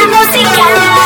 musical.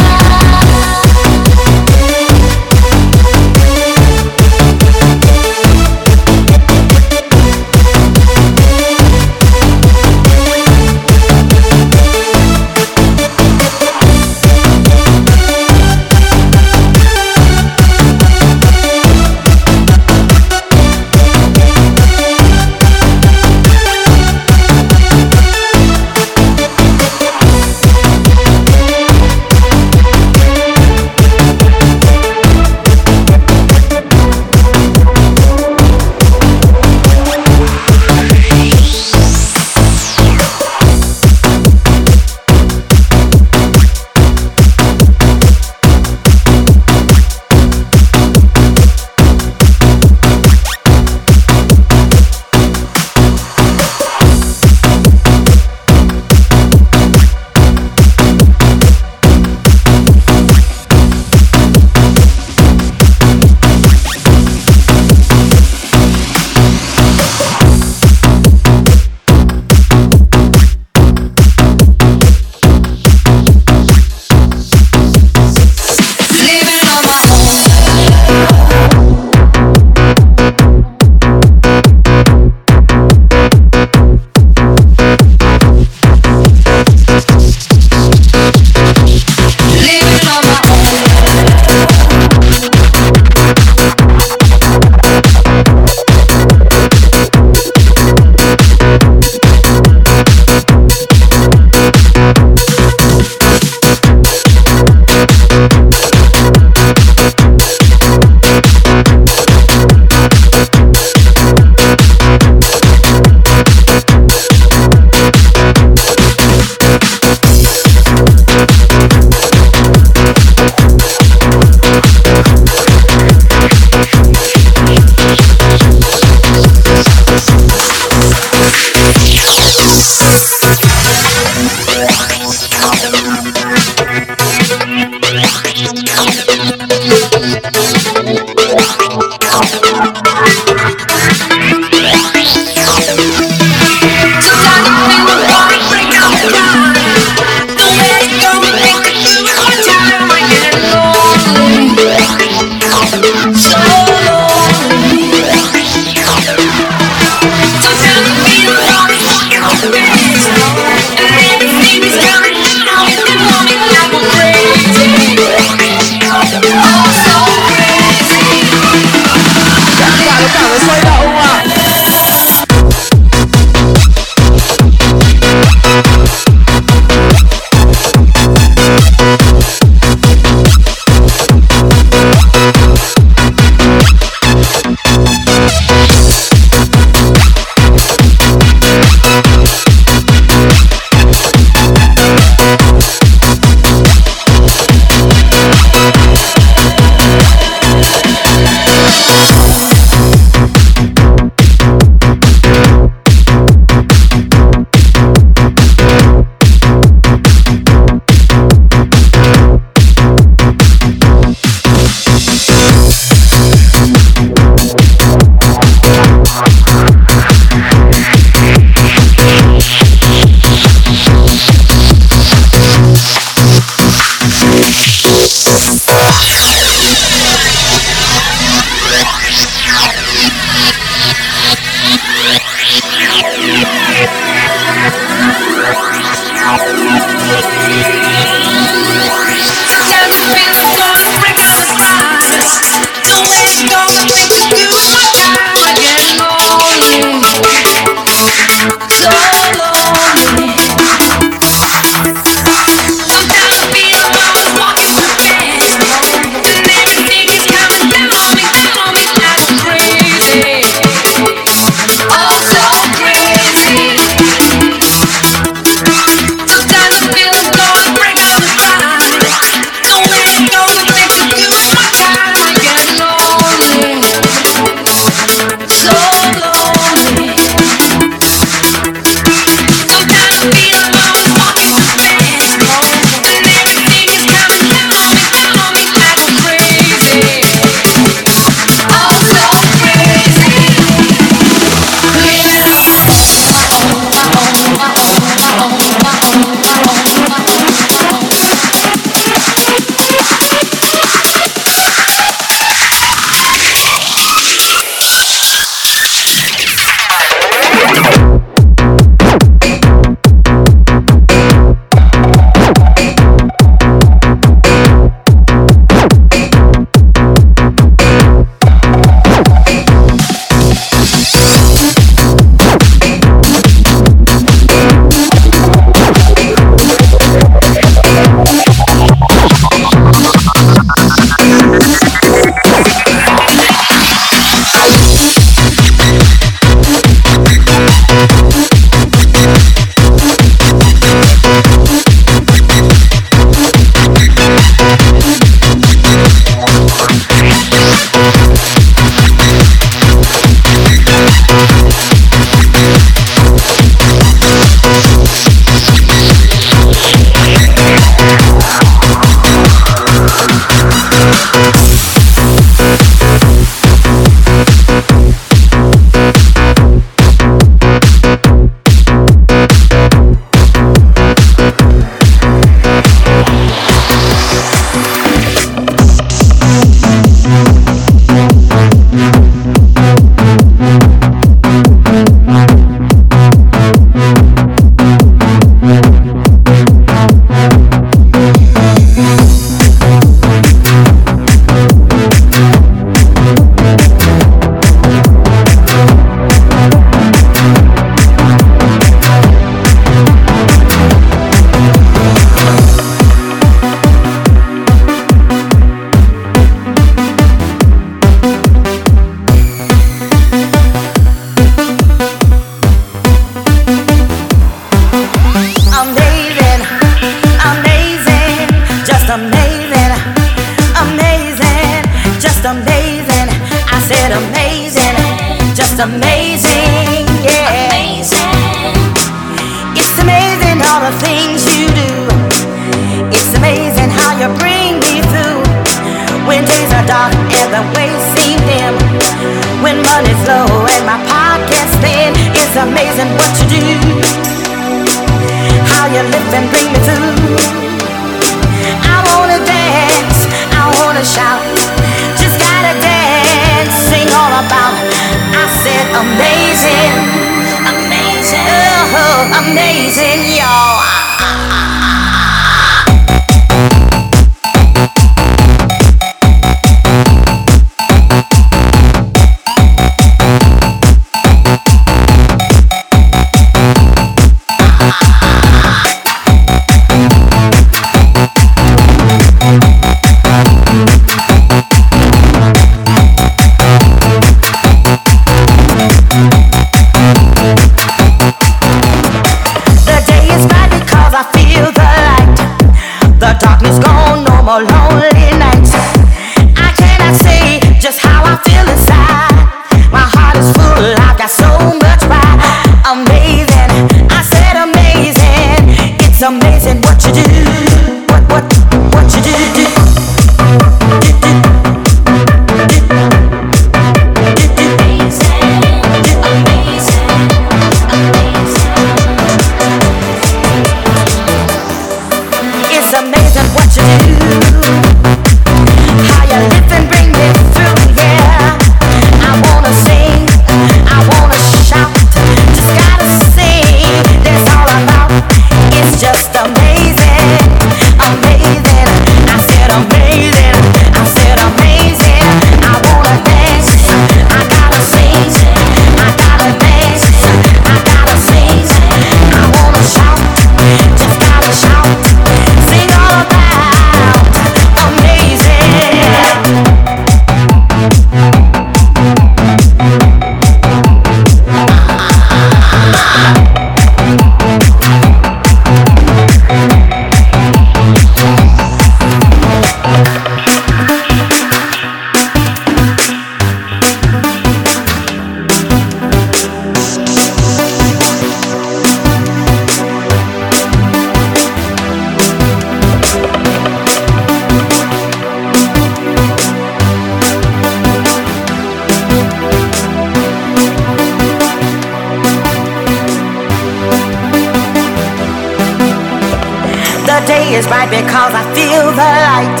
is right because I feel the light.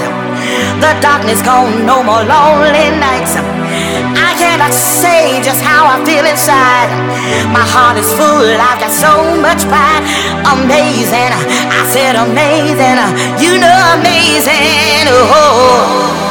The darkness gone, no more lonely nights. I cannot say just how I feel inside. My heart is full, I've got so much pride. Amazing, I said amazing, you know amazing. Oh.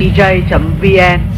DJ VN.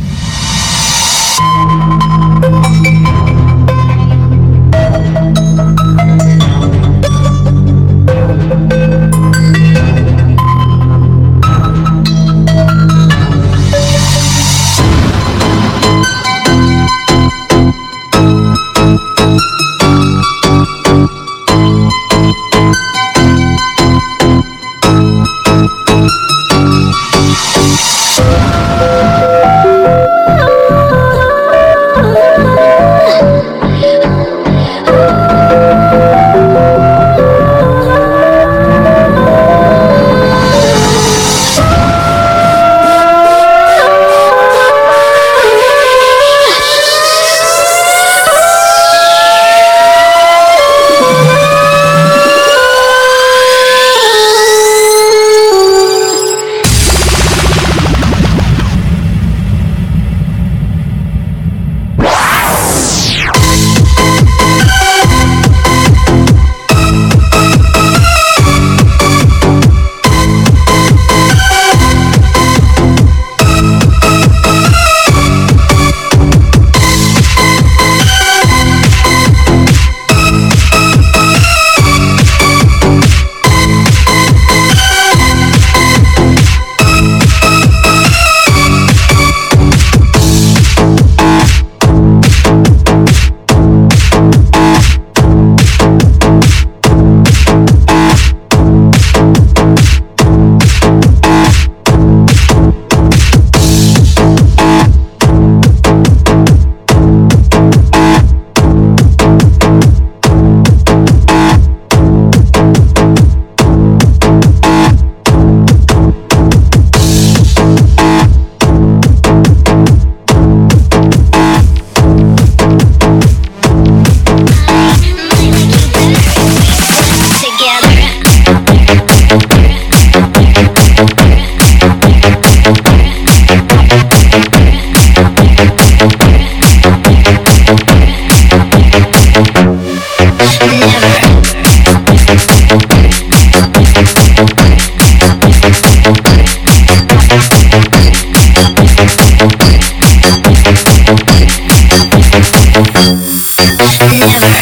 never